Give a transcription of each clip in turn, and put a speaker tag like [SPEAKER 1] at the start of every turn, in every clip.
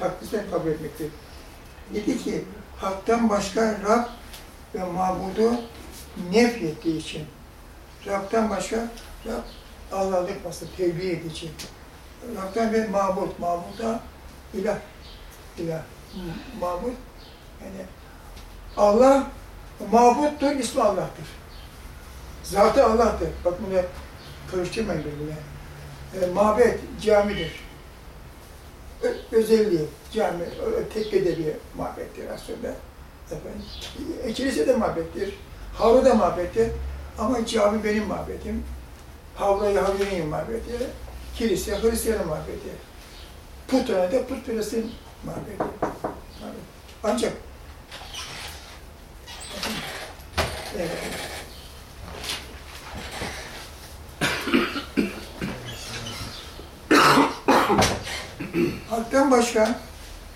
[SPEAKER 1] haklısını kabul etmektir. Dedi ki, haktan başka Rab ve mabudu nefrettiği için, Rab'dan başka Rab Allah'lık vasfı tevbi edici. Rab'dan ve mabut, mabuda ilah, ilah, mabut, yani Allah mabuttur, ismi Allah'tır. Zatı Allah'tır. Bak bunu karıştırmayın birbirine. E, mabet, camidir. Özelliği, cami, ö- tekkede bir mabettir aslında. Efendim, e, kilise de mabettir, havlu da mabettir. Ama cami benim mabetim, havlu Yahudinin mabeti, kilise Hristiyanın mabeti. Putana da putperestin mabeti. Mabet. Ancak evet. Hak'tan başka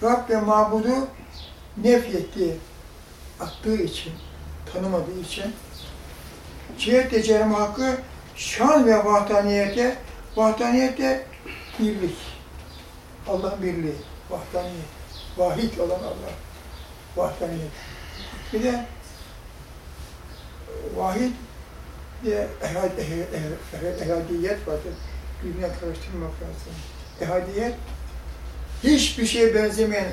[SPEAKER 1] Rab ve mabudu nefyetti, attığı için, tanımadığı için cihetle Cenab-ı Hakk'ı şan ve vahdaniyete, vahdaniyete birlik, Allah birliği, vahdaniyet, vahid olan Allah, vahdaniyet. Bir de vahid ehad, ehadiyet vardır. Birbirine karıştırmak lazım. Ehadiyet, hiçbir şeye benzemeyen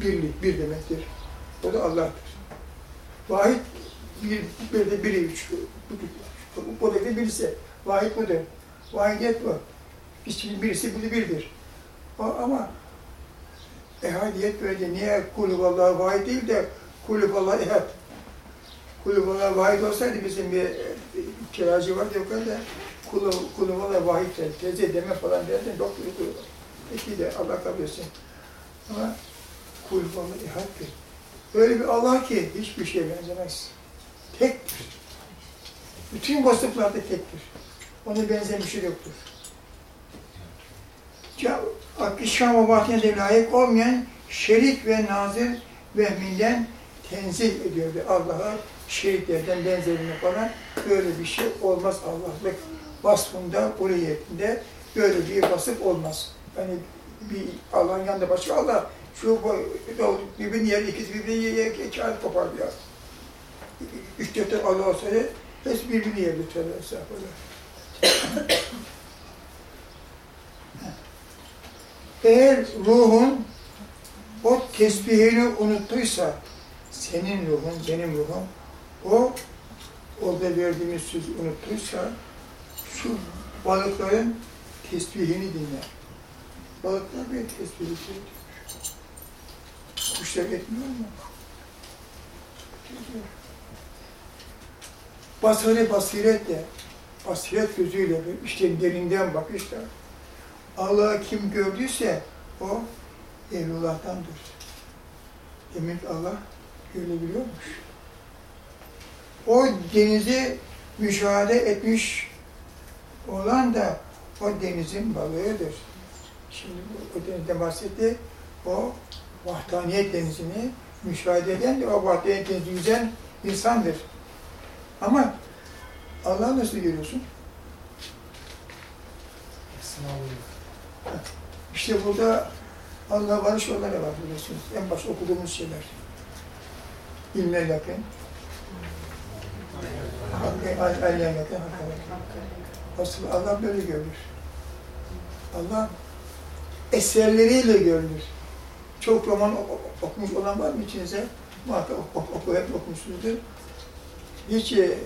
[SPEAKER 1] birlik, bir demektir. O da Allah'tır. Vahid, bir, bir de biri, üç, bu, da bir birisi. Vahid budur. Vahidiyet bu. İçin birisi bu da birdir. Ama ehadiyet böyle niye kulü vallahi vahid değil de kulü vallahi ehad. Kulü vallahi vahid olsaydı bizim bir, bir kiracı vardı yok öyle kulü, kulü vallahi vahid teze deme falan derdi. Doktoru kulü Peki de Allah kabul etsin. Ama kul vallahi ehaddir. Öyle bir Allah ki hiçbir şeye benzemez. Tektir. Bütün vasıflarda tektir. Ona benzemişi yoktur. Hakkı Şam ve Bahtiyat'a layık olmayan şerik ve nazır vehminden tenzih ediyordu Allah'a şeriklerden benzerini falan böyle bir şey olmaz Allah'lık vasfında, uliyetinde böyle bir vasıf olmaz. Hani bir Allah'ın yanında başka Allah şu birbirini yer, ikisi birbirini kağıt kopar ya. Üç dört Allah olsaydı hepsi birbirini yer lütfen estağfurullah. Eğer ruhun o tesbihini unuttuysa, senin ruhun, benim ruhum, o orada verdiğimiz sözü unuttuysa, şu balıkların tesbihini dinle. Balıklar tesbihi söylüyor. Kuşlar etmiyor mu? Basarı basiretle, basiret gözüyle, işte derinden bakışla, Allah'ı kim gördüyse o Evlullah'tandır. Demek Allah görebiliyormuş. O denizi müşahede etmiş olan da o denizin balığıdır. Şimdi o denizden bahsetti. O vahdaniyet denizini müşahede eden de o vahdaniyet denizini yüzen insandır. Ama Allah'ı nasıl görüyorsun? İşte burada Allah varış yolları var biliyorsunuz. En başta okuduğumuz şeyler. İlme yakın. Alyen yakın. Asıl Allah böyle görür. Allah eserleriyle görülür. Çok roman okumuş olan var mı içinizde? Muhakkak oku, hep okumuşsunuzdur. Hiç e,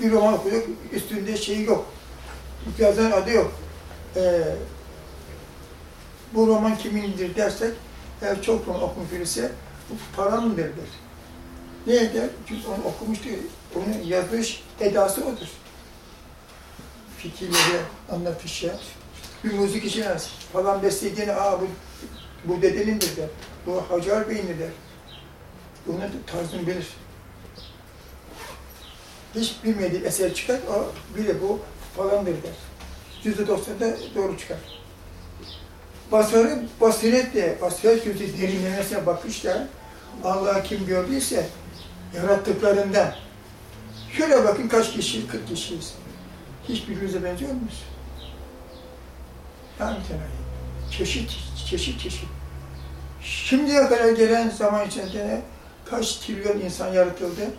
[SPEAKER 1] bir roman okuduk, üstünde şeyi yok. Yazan adı yok. Ee, bu roman kimindir dersek, eğer çok roman okumuş birisi, bu paranındır der. Ne eder? Çünkü onu okumuştu, onun yazmış edası odur. Fikirleri, anlatışı, bir müzik için az. Falan beslediğini, aa bu, bu dedenindir der. Bu Hacer Bey'indir der. Bunu tarzını bilir. Hiç bilmediği eser çıkar, o bile bu falandır der. Yüzde doksan da doğru çıkar. Basarı basiretle, basiret gözü derinlemesine bakışla Allah kim gördüyse yarattıklarından şöyle bakın kaç kişi, 40 kişiyiz. Hiçbirbirimize benziyor muyuz? Yani tenayi. Çeşit çeşit çeşit. Şimdiye kadar gelen zaman içinde kaç trilyon insan yaratıldı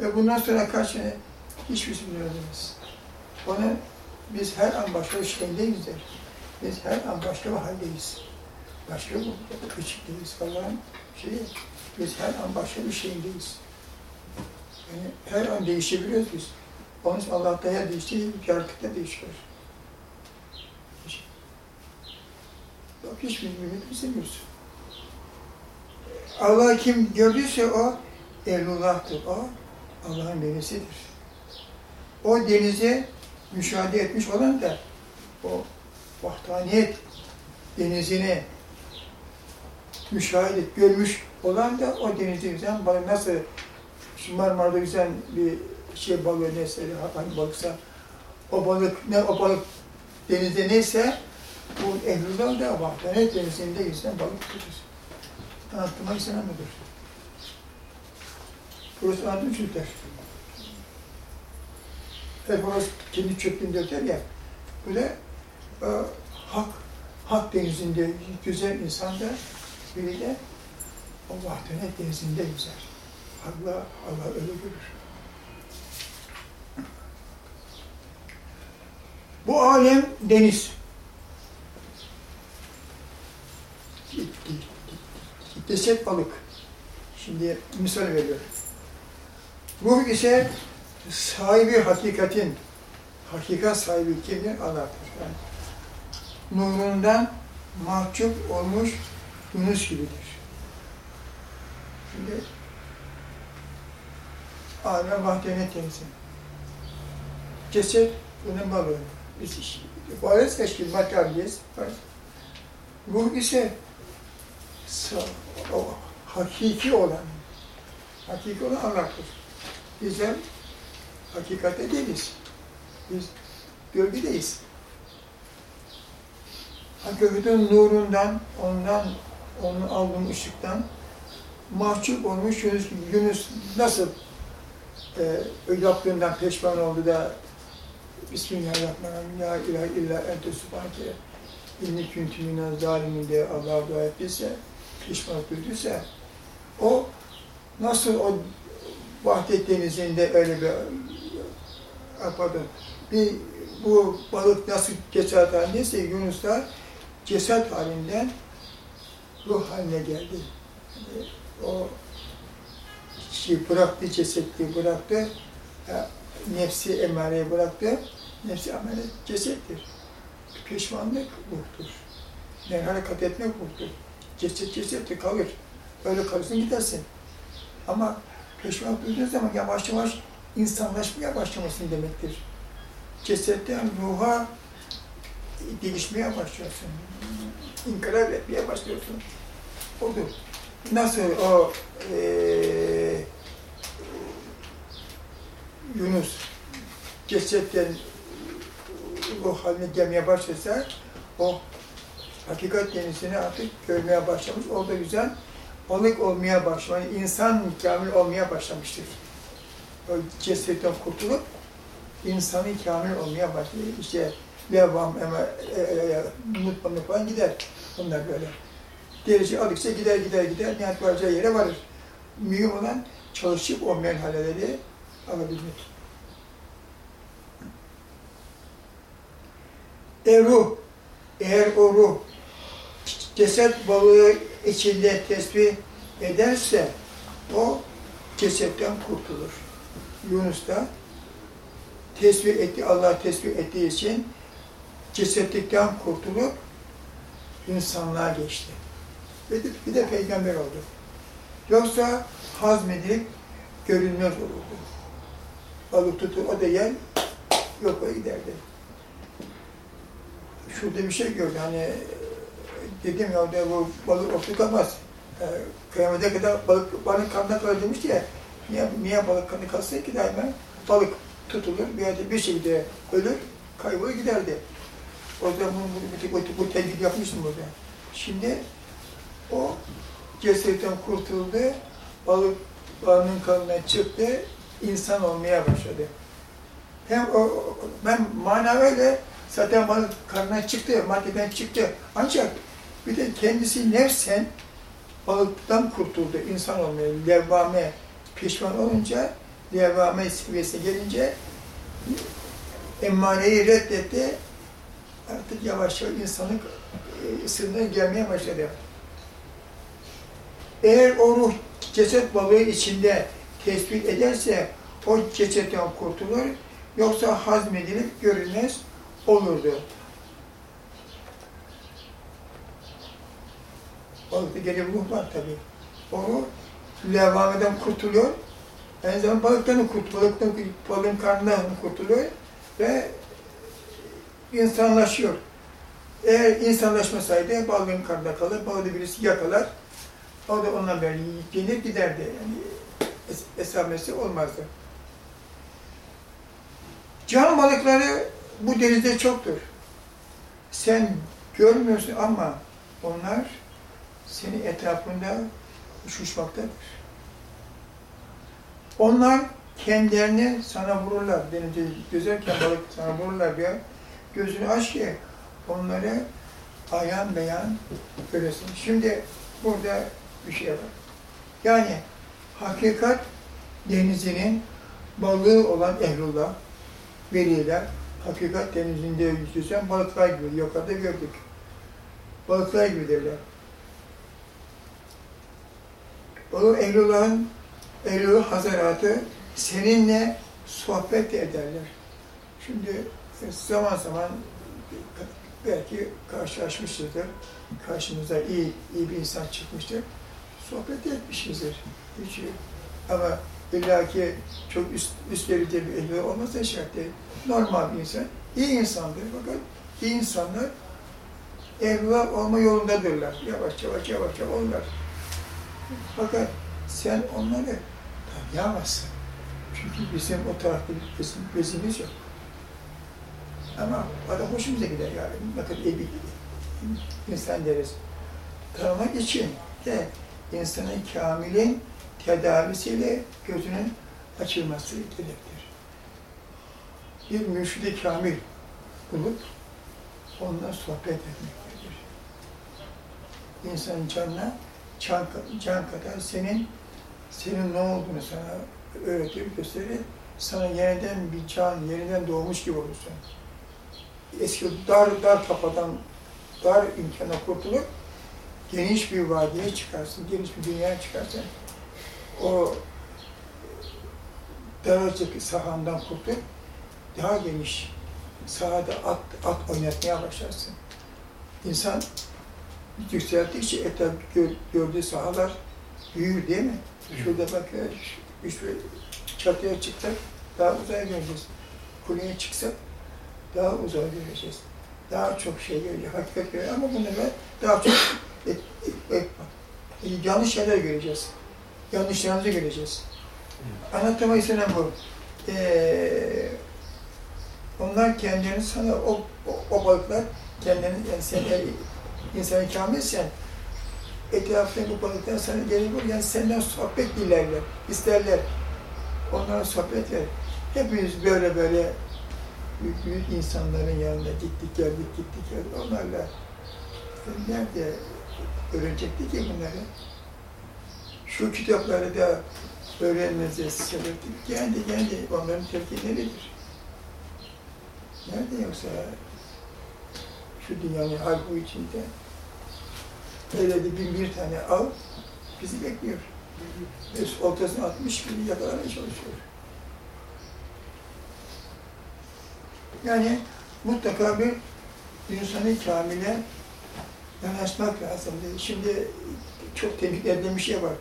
[SPEAKER 1] ve bundan sonra kaç sene hiçbirisini bilemez. Onu biz her an başka bir şeyindeyiz der. Biz her an başka bir haldeyiz. Başka bir küçükteyiz Allah'ın şeyi. Biz her an başka bir şeyindeyiz. Yani her an değişebiliyoruz biz. Onun için Allah da her değiştiği yaratıkta değişiyor. Bak hiç birbirini bilmiyoruz. Allah kim gördüyse o Ehlullah'tır. O Allah'ın velisidir. O denizi müşahede etmiş olan da o vahdaniyet denizini müşahede et, görmüş olan da o denizi güzel balık nasıl şu Marmara'da güzel bir şey balığı neyse hangi balıksa o balık ne o balık denizde neyse bu Ehlullah da vahdaniyet denizinde güzel balık tutur. Anlatmak istemem budur. Burası anlatım çocuklar. Her horoz kendi çöplüğünde öter ya, böyle e, hak, hak denizinde güzel insan da biri de o vahdenet denizinde güzel. Allah, Allah öyle görür. Bu alem deniz. Ceset balık. Şimdi misal veriyorum. Ruh ise sahibi hakikatin, hakikat sahibi kimdir? Allah'tır. Yani nurundan mahcup olmuş Yunus gibidir. Şimdi alem vahdenet temsil. Ceset bunun balığı. Biz varız teşkil materyaliz. Ruh ise o hakiki olan, hakiki olan Allah'tır. Bizler hakikatte değiliz. Biz gölgedeyiz. Hakikatin nurundan, ondan, onun aldığım ışıktan mahcup olmuş Yunus. Yunus nasıl e, yaptığından peşman oldu da Bismillahirrahmanirrahim. La ilahe illa ente subhaneke inni küntü minel zalimin diye Allah'a dua ettiyse, pişmanlık duyduysa, o nasıl o Vahdet denizinde öyle bir pardon, bir bu balık nasıl cesaret halindeyse Yunus da cesaret halinden ruh haline geldi. Yani o şey bıraktı, cesetliği bıraktı, nefsi emareyi bıraktı, nefsi amele cesettir. Pişmanlık ruhtur. Yani hareket etmek ruhtur. Ceset cesettir, kalır. Öyle kalırsın gidersin. Ama Pişmanlık duyduğun zaman yavaş yavaş insanlaşmaya başlamasın demektir. Cesetten ruha değişmeye başlıyorsun. İnkılap etmeye başlıyorsun. Odur. Nasıl o e, Yunus cesetten ruh haline gelmeye başlasa o hakikat denizini artık görmeye başlamış. O da güzel balık olmaya başlamış, insan kamil olmaya başlamıştır. O cesetten kurtulup insanın kamil olmaya başlıyor. İşte devam ama e, e, unutmamak falan gider. Bunlar böyle. Derece aldıkça gider gider gider, nihayet varacağı yere varır. Mühim olan çalışıp o merhaleleri alabilmek. E ruh, eğer o ruh ceset balığı içinde tesbih ederse o cesetten kurtulur. Yunus da tesbih etti, Allah tesbih ettiği için cesetlikten kurtulup insanlığa geçti. Ve bir de peygamber oldu. Yoksa hazmedilip görünmez olurdu. Balık tutur, o da yer, yok o giderdi. Şurada bir şey gördü, hani dedim ya de bu balık otu kalmaz. E, kıyamete kadar balık, balık kanına kalır demişti ya. Niye, niye balık kanı kalsın ki daima? Balık tutulur, bir yerde bir şekilde ölür, kaybolur giderdi. O zaman bu, bu, bu, bu tenkit yapmıştım burada. Şimdi o cesetten kurtuldu, balık balığın kanına çıktı, insan olmaya başladı. Hem o, ben manavıyla zaten balık karnına çıktı, maddeden çıktı. Ancak Bir de kendisi nefsen balıktan kurtuldu. insan olmaya, levvame pişman olunca, levvame seviyesine gelince emmaneyi reddetti. Artık yavaş yavaş insanlık e, sınırına gelmeye başladı. Eğer o ruh ceset balığı içinde tespit ederse o cesetten kurtulur. Yoksa hazmedilip görülmez olurdu. Balıkta gene ruh var tabi. O levhameden kurtuluyor. Aynı zamanda balıktan kurtuluyor. Balığın karnından kurtuluyor ve insanlaşıyor. Eğer insanlaşmasaydı balığın karnında kalır, balığı birisi yakalar. O da ondan beri yenir giderdi. Yani es esamesi olmazdı. Can balıkları bu denizde çoktur. Sen görmüyorsun ama onlar senin etrafında uçuşmaktadır. Onlar kendilerini sana vururlar. Denizde gözerken balık sana vururlar diye. Gözünü aç ki onları ayan beyan göresin. Şimdi burada bir şey var. Yani hakikat denizinin balığı olan ehlullah, veliler, hakikat denizinde yüzüyorsan balıklar gibi, yukarıda gördük. Balıklar gibidirler. O ehlullahın, ehlullah hazaratı seninle sohbet ederler. Şimdi zaman zaman belki karşılaşmışızdır. Karşımıza iyi, iyi bir insan çıkmıştır. Sohbet etmişizdir. Hiç, ama illaki çok üst, üst bir ehli olmasa şart değil. Normal bir insan. iyi insandır. Fakat iyi insanlar ehlullah olma yolundadırlar. Yavaş yavaş yavaş yavaş onlar. Fakat sen onları tanıyamazsın. Çünkü bizim o tarafta bir bizim bezimiz yok. Ama adam hoşumuza gider yani. İyi bir insan deriz. Tanımak için de insanın kamilin tedavisiyle gözünün açılması gerektir. Bir mürşidi kamil bulup onunla sohbet etmektedir. İnsanın canına can, can kadar senin senin ne olduğunu sana öğretir, gösterir. Sana yeniden bir can, yeniden doğmuş gibi olursun. Eski dar, dar kafadan, dar imkana kurtulup geniş bir vadiye çıkarsın, geniş bir dünyaya çıkarsın. O daracık sahandan kurtulup daha geniş sahada at, at oynatmaya başlarsın. İnsan yükselttikçe etraf gör, gördüğü sahalar büyür değil mi? Şurada bak ya, şu, çatıya çıksak daha uzaya göreceğiz. Kuleye çıksak daha uzaya göreceğiz. Daha çok şey göreceğiz, hakikat göreceğiz ama bunları daha çok et, et, et, yanlış şeyler göreceğiz. Yanlışlarımızı göreceğiz. Anlatma istenen bu. Ee, onlar kendilerini sana, o, o, o balıklar kendilerini, yani sen eğer insanı kamilsen, etrafında bu balıklar sana gelir, yani senden sohbet dilerler, isterler. Onlara sohbet ver. Hepimiz böyle böyle büyük, büyük insanların yanında gittik geldik, gittik geldik. Onlarla nerede öğrenecektik ki bunları? Şu kitapları da öğrenmemize sebeptik. Kendi kendi onların telkinleridir. Nerede yoksa şu dünyanın halkı içinde öyle de bin bir tane av bizi bekliyor. Biz ortasına atmış gibi yakalamaya çalışıyor. Yani mutlaka bir insanı kamile yanaşmak lazım. Şimdi çok tebrik edilen bir şey var.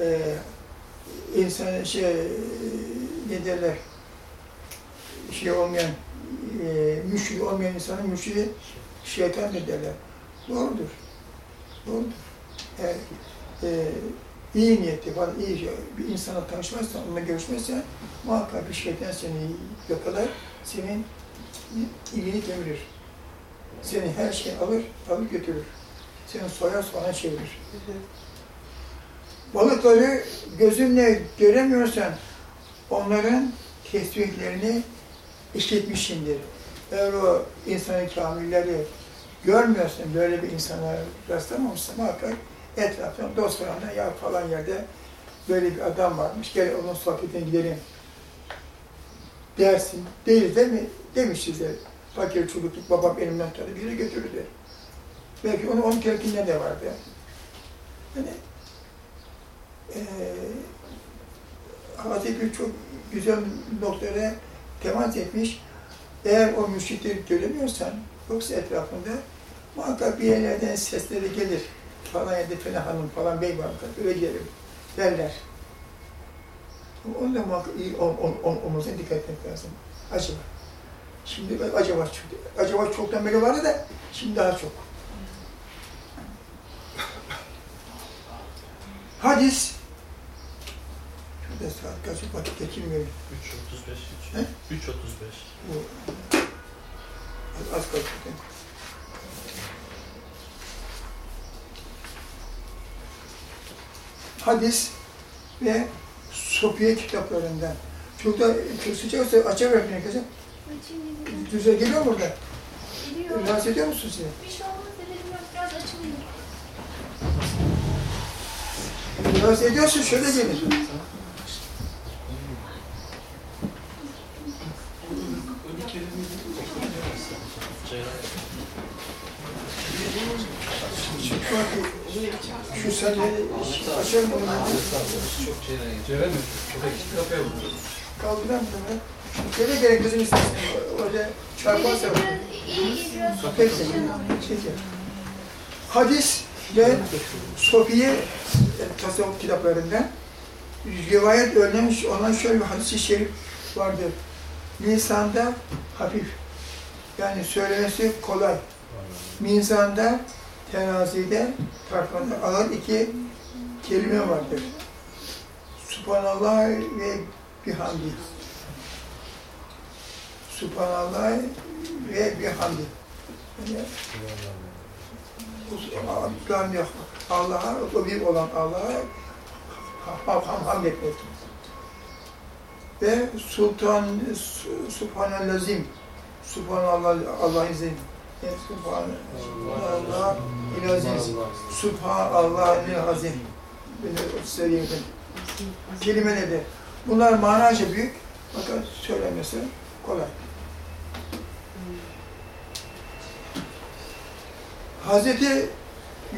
[SPEAKER 1] Ee, insan şey ne derler şey olmayan e, müşrik olmayan insanın müşriği şeytan derler. Doğrudur. Doğrudur. Eğer e, iyi niyetli falan, iyi şey, bir insana tanışmazsan, onunla görüşmezsen muhakkak bir şeytan seni yakalar, senin ilgini kemirir. Seni her şey alır, alır götürür. Seni soyar soğana çevirir. Balıkları gözünle göremiyorsan onların tesbihlerini işitmişsindir. Eğer o insanın kamilleri görmüyorsun böyle bir insana rastlamamışsın muhakkak etraftan dost falan ya falan yerde böyle bir adam varmış gel onun sohbetine gidelim dersin. Değil değil mi? Demişiz de fakir çocukluk babam elimden tutardı bizi götürürdü. Belki onu onun telkinde de vardı. Yani eee Hazreti çok güzel noktalara temas etmiş. Eğer o müşrikleri göremiyorsan, yoksa etrafında muhakkak bir yerlerden sesleri gelir. Falan yerde falan hanım falan bey var, öyle gelir derler. Onu da muhakkak iyi on, on, on, olmasına dikkat etmek lazım. Acaba. Şimdi acaba çok, acaba çoktan beri vardı da şimdi daha çok. Hadis. Şurada saat kaç vakit geçirmeyelim.
[SPEAKER 2] 3.35.
[SPEAKER 1] He?
[SPEAKER 2] 3.35.
[SPEAKER 1] Bu az kaldı. zaten. Hadis ve Sofiye kitaplarından. Çok da çok sıcaksa açıverin herkese. Güzel geliyor mu burada?
[SPEAKER 3] Geliyor.
[SPEAKER 1] Rahatsız ediyor musun sizi?
[SPEAKER 3] Bir şey olmaz dedim yok biraz açılayım.
[SPEAKER 1] Rahatsız ediyorsun şöyle gelin. Şu sandalyeyi açalım onu.
[SPEAKER 4] Ceren mi? Buradaki kafaya vurdu.
[SPEAKER 1] Kaldıran bunu. Gene gene kızın istersen orada çarparsa. Peki, peki. Hadis ve Sofiye e, tasavvuf kitaplarında rivayet örnemiş olan şöyle bir hadis-i şerif vardır. Lisanda hafif, yani söylemesi kolay. Mizanda, terazide, tartmada ağır iki kelime vardır. Subhanallah ve bihamdi. Subhanallah ve bihamdi. Yani Allah'ın. Allah'a, o bir olan Allah'a ham, ham, hamd etmek. Ve Sultan Su- Subhanallazim, Subhanallah, Allah'ın izniyle. Subhanallah, ilaziz, Subhanallah, azim. Bunu söyleyeyim ben. Kelimeleri. Bunlar manaca büyük, fakat söylemesi kolay. Hazreti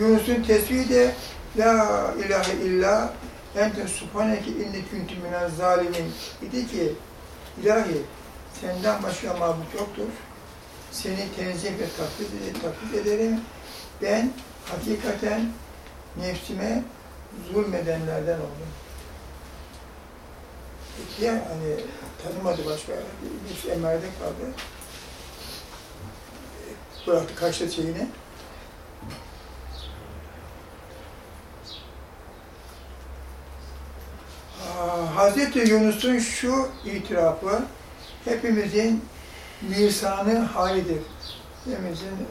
[SPEAKER 1] Yunus'un tesbihi de La ilahe illa ente subhaneke inni kuntu minel zalimin idi ki ilahi senden başka mabut yoktur. Seni tenzih ve taklit, taklit ederim. Ben hakikaten nefsime zulmedenlerden oldum. Ya hani tanımadı başka, bir emarede kaldı. Bıraktı kaçtı şeyini. Hazreti Yunus'un şu itirafı hepimizin lisanı halidir. Hepimizin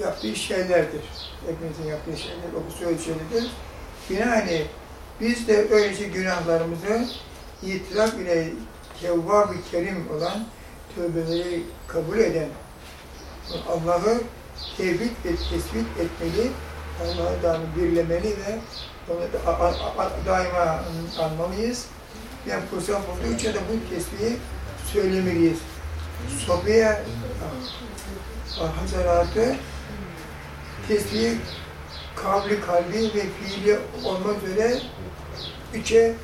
[SPEAKER 1] yaptığı şeylerdir. Hepimizin yaptığı şeyler, o söylediği şeylerdir. Binaenaleyh biz de öylece günahlarımızı itiraf ile Tevvab-ı Kerim olan tövbeleri kabul eden Allah'ı tevhid ve tespit etmeli, Allah'ı daim birlemeli ve onu da, daima anmalıyız. Ve fırsat buldukça da bu tesbihi söylemeliyiz. Sofiye Hazaratı tesbihi kavli kalbi ve fiili olmak üzere üçe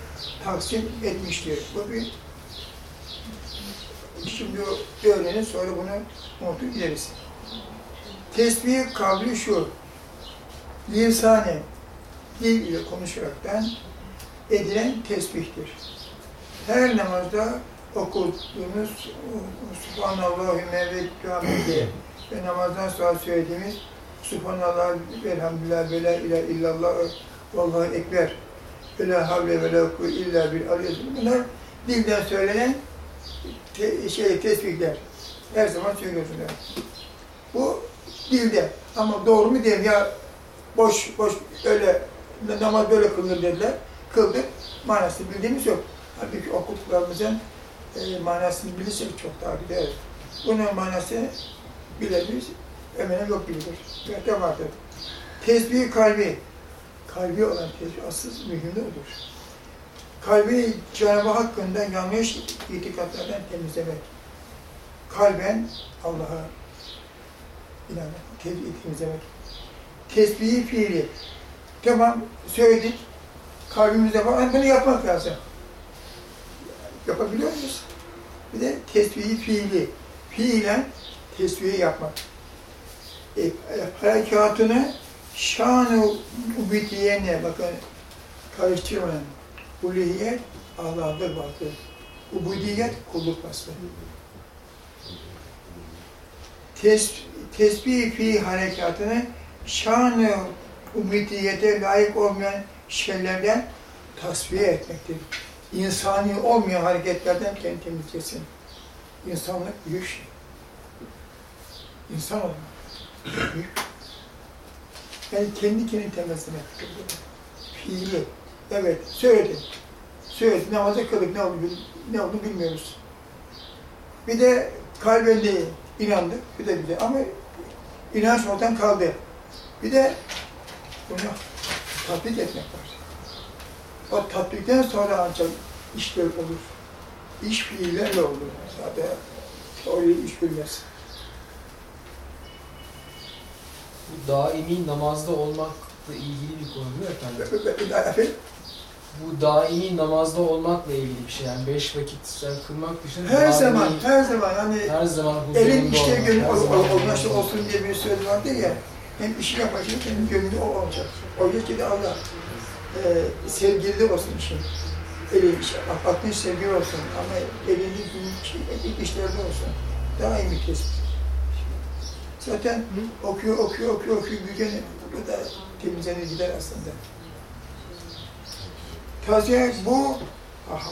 [SPEAKER 1] taksim etmiştir. Bu bir şimdi öğrenin sonra bunu unutup gideriz. Tesbih kavli şu, lisane, dil ile konuşaraktan edilen tesbihtir. Her namazda okuduğumuz Subhanallahümme ve Kâmide ve namazdan sonra söylediğimiz Subhanallah ve elhamdülillah ve la ilahe illallah vallahi ekber ve la havle ve la illa bil aliyyil Bunlar dilden söylenen te, şey, tesbihler. Her zaman söylüyorsunlar. Bu dilde. Ama doğru mu değil ya boş boş öyle namaz böyle kılınır dediler. Kıldık. Manasını bildiğimiz yok. Halbuki okuduklarımızın e, manasını bilirsek çok daha güzel. Bunun manasını bilebiliriz. Hemen yok bilir. Zaten vardır. Tesbih kalbi. Kalbi olan tesbih asıl mühimde odur. Kalbi Cenab-ı Hakk'ında yanlış itikatlardan temizlemek. Kalben Allah'a inanmak, tevhid temizlemek. Tesbihi fiili. Tamam söyledik. Kalbimizde var. Bunu yapmak lazım. Yapabiliyor muyuz? Bir de tesbihi fiili. Fiilen tesbihi yapmak. E, harekatını şan-ı ubudiyene bakın karıştırmayın. Uluhiyet Allah'dır vardır. Ubudiyet kulluk vasfı. Tes, tesbih fi harekatını şan-ı ubudiyete layık olmayan şeylerden tasfiye etmektir. İnsani olmayan hareketlerden kendini temizlesin. İnsanlık büyük şey. İnsan olmak. Yani kendi kendini temizlemek. Fiili. Evet, söyledim. Söyledim, namazı kıldık, ne oldu, ne oldu bilmiyoruz. Bir de kalben de inandık, bir de bir de ama inanç oradan kaldı. Bir de bunu tatbik etmek var. O tatbikten sonra ancak işler olur. İş fiillerle olur. Zaten oraya iş bilmez.
[SPEAKER 2] Bu daimi namazda olmakla ilgili bir konu değil mi efendim?
[SPEAKER 1] Efendim?
[SPEAKER 2] Bu daimi namazda olmakla ilgili bir şey. Yani beş vakit sen kılmak dışında
[SPEAKER 1] Her
[SPEAKER 2] daimi,
[SPEAKER 1] zaman, her zaman hani
[SPEAKER 2] her zaman
[SPEAKER 1] elin işte
[SPEAKER 2] huzurunda
[SPEAKER 1] olması olsun diye bir söz vardı ya. Hem işi yapacak hem gönlü o olacak. Olacak ki de Allah e, sevgili de olsun işin. Eli, iş- aklın sevgili olsun ama elini günlük işlerde olsun. Daimi tespit. Zaten okuyor, okuyor, okuyor, okuyor, büyüyünce bu da temizlenir gider aslında. Taziye bu ah,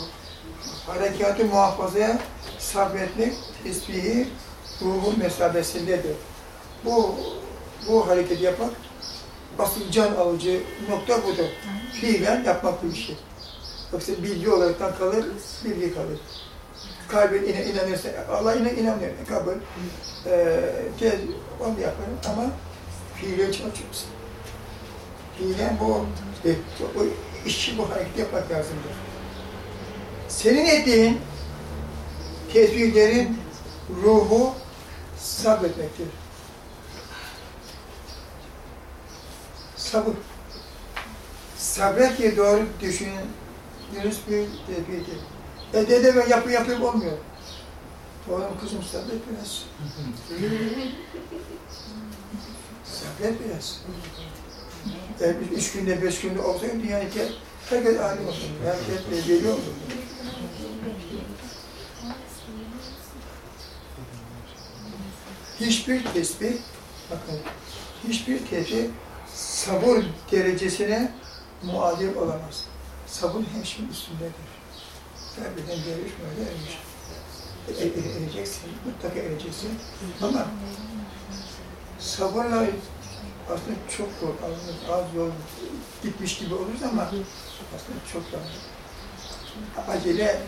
[SPEAKER 1] harekatı muhafazaya sabretmek tesbihi ruhun mesabesindedir. Bu bu hareketi yapmak asıl can alıcı nokta budur. Fiilen yapmak bu işi. Yoksa bilgi olaraktan kalır, bilgi kalır. Kalbin ina, inanırsa, Allah ina, inanmıyor. Kabul. Ee, onu yaparım ama fiilen çalışıyorsun. Fiilen bu, e, bu işi bu hareketi yapmak lazımdır. Senin ettiğin tesbihlerin ruhu sabretmektir. Sabır. Sabret ki doğru düşünün, dürüst bir tesbihdir. E dede ben yapı yapayım olmuyor. Oğlum kızım sabret biraz. sabret biraz. Eğer biz üç günde, beş günde olsaydı yani ki herkes alim olsun. Herkes geliyor mu? Hiçbir tesbih, bakın, hiçbir tesbih sabır derecesine muadil olamaz. Sabır hemşin üstündedir. Kalbiden geliş böyle ermiş. E, e, ereceksin, mutlaka ereceksin. Ama sabırla aslında çok zor, az, az yol gitmiş gibi oluruz ama aslında çok zor. Acele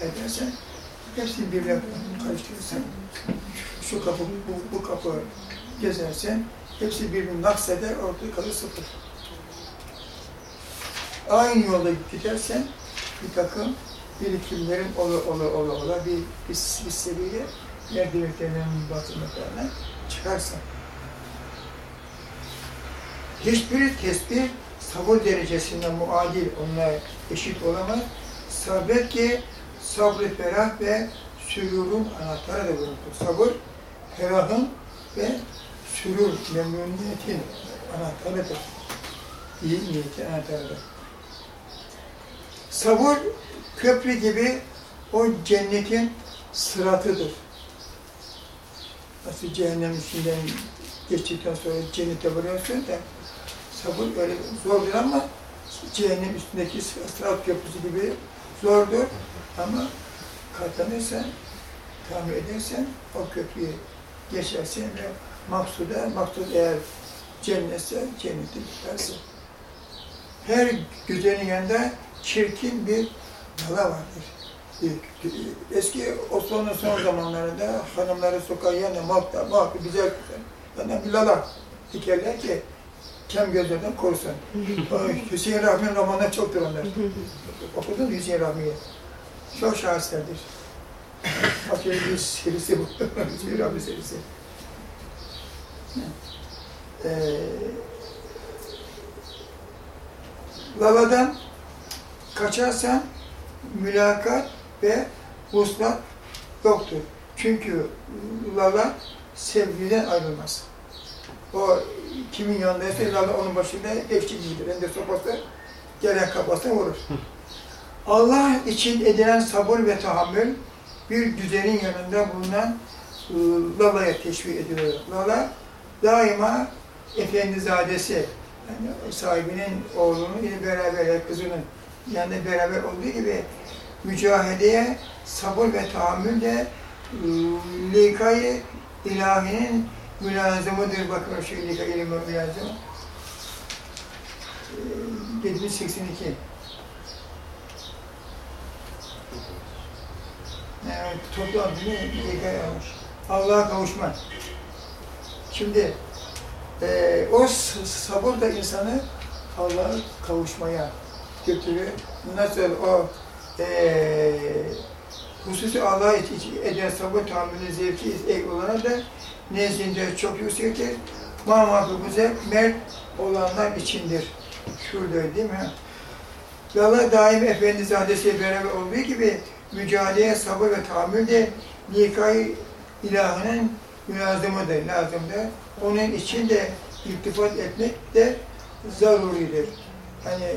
[SPEAKER 1] edersen, hepsini birbirine karıştırırsan, şu kapı, bu, bu kapı gezersen, hepsi birbirini nakseder, orada kalır sıfır. Aynı yolda gidersen, bir takım birikimlerin ola ola ola ola bir, bir, bir seviye merdivenlerinin batırmaklarına çıkarsan. Hiçbir tesbih sabır derecesinde muadil, onunla eşit olamaz. Sabret ki sabrı ferah ve sürurun anahtarı da bulunur. Sabır, ferahın ve sürur, memnuniyetin anahtarıdır. İyi niyetin anahtarıdır. Sabır, köprü gibi o cennetin sıratıdır. Nasıl cehennem içinden geçtikten sonra cennete varıyorsun da sabır öyle zordur ama cehennem üstündeki sırat köprüsü gibi zordur ama katlanırsan, tahmin edersen o köprüyü geçersen ve maksuda, maksud eğer cennetse cenneti tutarsan. Her güzelin yanında çirkin bir dala vardır. Eski Osmanlı son zamanlarında hanımları sokağa yanına malta, malta güzel güzel Benden bir lala dikerler ki kem gözlerden korusun. Hüseyin Rahmi'nin romanları çoktur onlar. Okudun mu Hüseyin Rahmi'yi? Çok şaheserdir. Atıyorum bir serisi bu. Hüseyin Rahmi serisi. Ee, Lala'dan kaçarsan mülakat ve vuslat yoktur. Çünkü Lala sevgiden ayrılmaz. O kimin yanındaysa Lala onun başında bekçi gibidir. Hem de sopası gelen kafasına vurur. Allah için edilen sabır ve tahammül bir güzelin yanında bulunan ıı, Lala'ya teşvik ediliyor. Lala daima efendizadesi, yani sahibinin oğlunun yine beraber, kızının yanında beraber olduğu gibi mücahedeye sabır ve tahammül de ıı, likayı ilahinin mülazımıdır. Bakın şu likayı ilmi mülazımı. Ee, 782. Evet, toplam değil mi? Likayı almış. Allah'a kavuşma. Şimdi eee o sabır da insanı Allah'a kavuşmaya götürüyor. Nasıl o eee hususi Allah'a eden sabır tahammülü zevki ek olana da nezdinde çok yüksektir. Mamaki bu zevk mert olanlar içindir. Şurada değil mi? Yallah daim Efendizadesi'yle beraber olduğu gibi mücadeleye sabır ve tahammül de nikah ilahının mülazımıdır, lazımdır. Onun için de iltifat etmek de zaruridir. Hani e,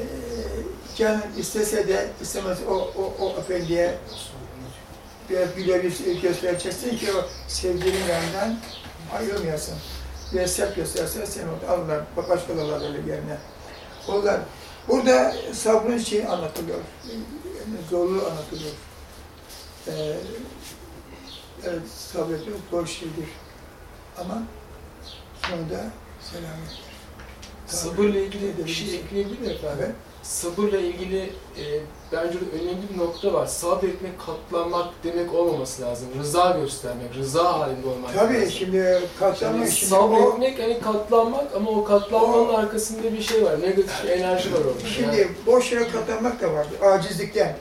[SPEAKER 1] canın istese de istemez o, o, o efendiye biraz gülerlik göstereceksin ki o sevginin yanından ayrılmayasın. Biraz sert göstersen sen onu alırlar, başka da alırlar öyle yerine. Onlar, burada sabrın şeyi anlatılıyor, yani zorluğu anlatılıyor. Ee, evet, sabretmek zor şeydir. Ama sonunda selamettir.
[SPEAKER 2] Sabırla ilgili bir şey ekleyebilir miyim efendim?
[SPEAKER 1] Evet.
[SPEAKER 2] Sabırla ilgili e, bence önemli bir nokta var. Sabretmek, katlanmak demek olmaması lazım. Rıza göstermek, rıza halinde olmak
[SPEAKER 1] Tabii
[SPEAKER 2] lazım.
[SPEAKER 1] şimdi katlanmak
[SPEAKER 2] Yani
[SPEAKER 1] şimdi o,
[SPEAKER 2] sabretmek hani katlanmak ama o katlanmanın arkasında bir şey var. Negatif enerji var orada.
[SPEAKER 1] şimdi
[SPEAKER 2] Yani,
[SPEAKER 1] boş yere katlanmak da vardır. Acizlikten.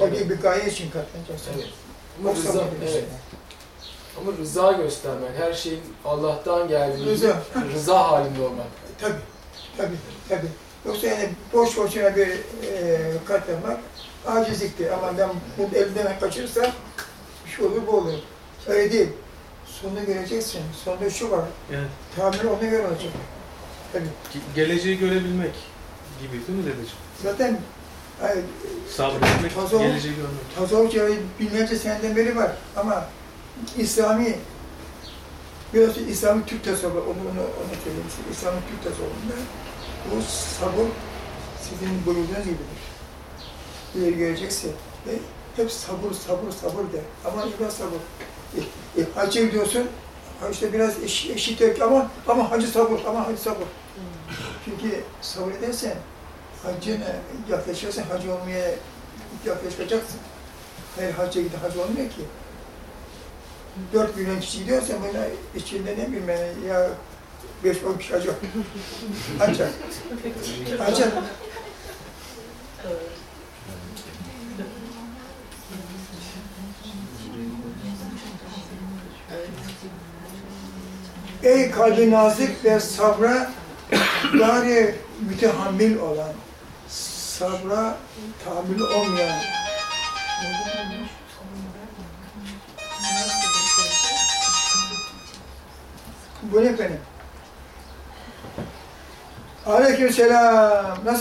[SPEAKER 1] O gibi bir gaye için katlanacaksın.
[SPEAKER 2] evet. Ama
[SPEAKER 1] O
[SPEAKER 2] rıza, evet. Ama rıza göstermek, her şeyin Allah'tan geldiği
[SPEAKER 1] Rıza.
[SPEAKER 2] rıza halinde olmak.
[SPEAKER 1] Tabii, tabii, tabii. Yoksa yani boş boşuna bir e, katlanmak acizliktir. Ama ben bunu elinden kaçırırsam şu olur bu olur. Öyle değil. Sonunu göreceksin. Sonunda şu var.
[SPEAKER 4] Evet.
[SPEAKER 1] Tahammül ona göre olacak. Tabii.
[SPEAKER 4] Ge- Geleceği görebilmek gibi değil mi dedeciğim?
[SPEAKER 1] Zaten ay,
[SPEAKER 4] Sabretmek,
[SPEAKER 1] Tazo-
[SPEAKER 4] geleceği görmek.
[SPEAKER 1] tasavvuf binlerce seneden beri var. Ama İslami biraz İslami Türk tasavvufu, onu, onu, onu söyleyeyim size. İslami Türk tasavvufunda bu sabır sizin buyurduğunuz gibidir. İleri gelecekse ve hep sabır, sabır, sabır der. Ama biraz sabır. E, e, hacca gidiyorsun, işte biraz eş, eşit yok ama ama hacı sabır, ama hacı sabır. Çünkü sabır edersen haccına yaklaşırsan hacı olmaya yaklaşacaksın. Hayır hacca gidip hacı olmuyor ki. 4 milyon kişi gidiyorsa buna içinde ne bileyim ben, ya 5-10 kişi hacı Ancak. Ancak. Ey kalbi nazik ve sabra gari mütehammil olan, sabra tahammül olmayan Bu ne efendim? Aleyküm selam. Nasıl?